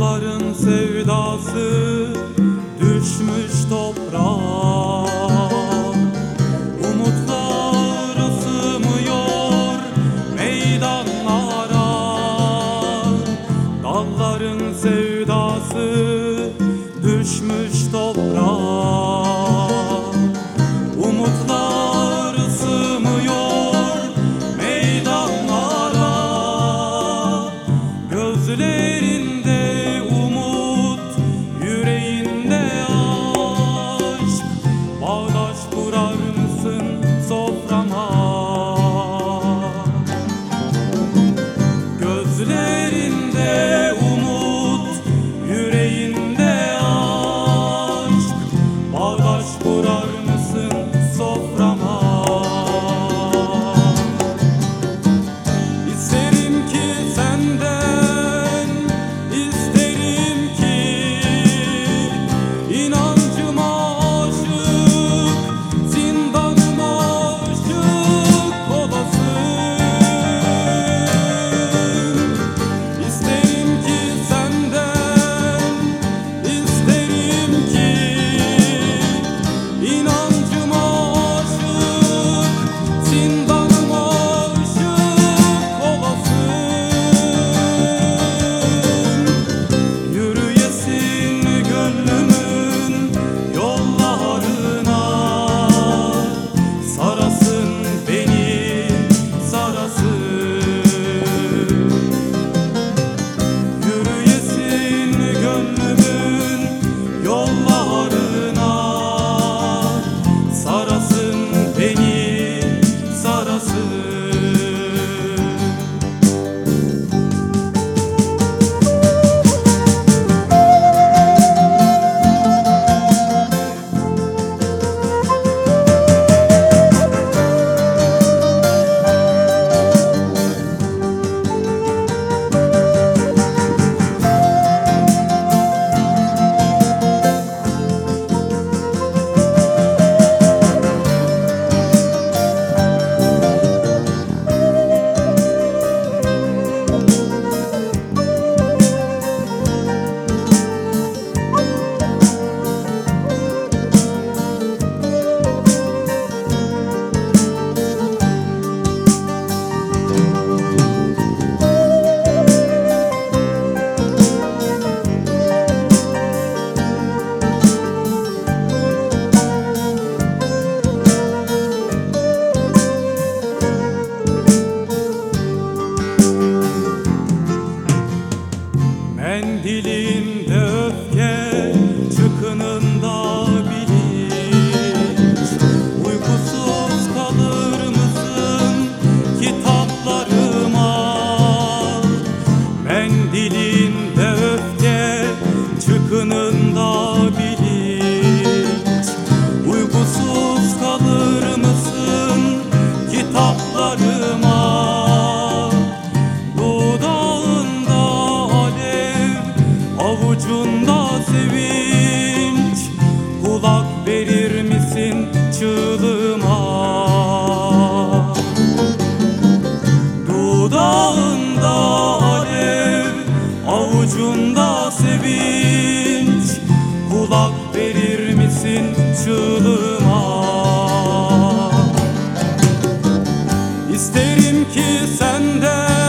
Dağların sevdası düşmüş toprağa. Umutlar ısınıyor meydanlara. Dağların sevdası düşmüş toprağa. Today. se avucunda sevinç. Kulak verir misin çığlığıma? Dudağında alev avucunda sevinç. Kulak verir misin çığlığıma? İsterim ki senden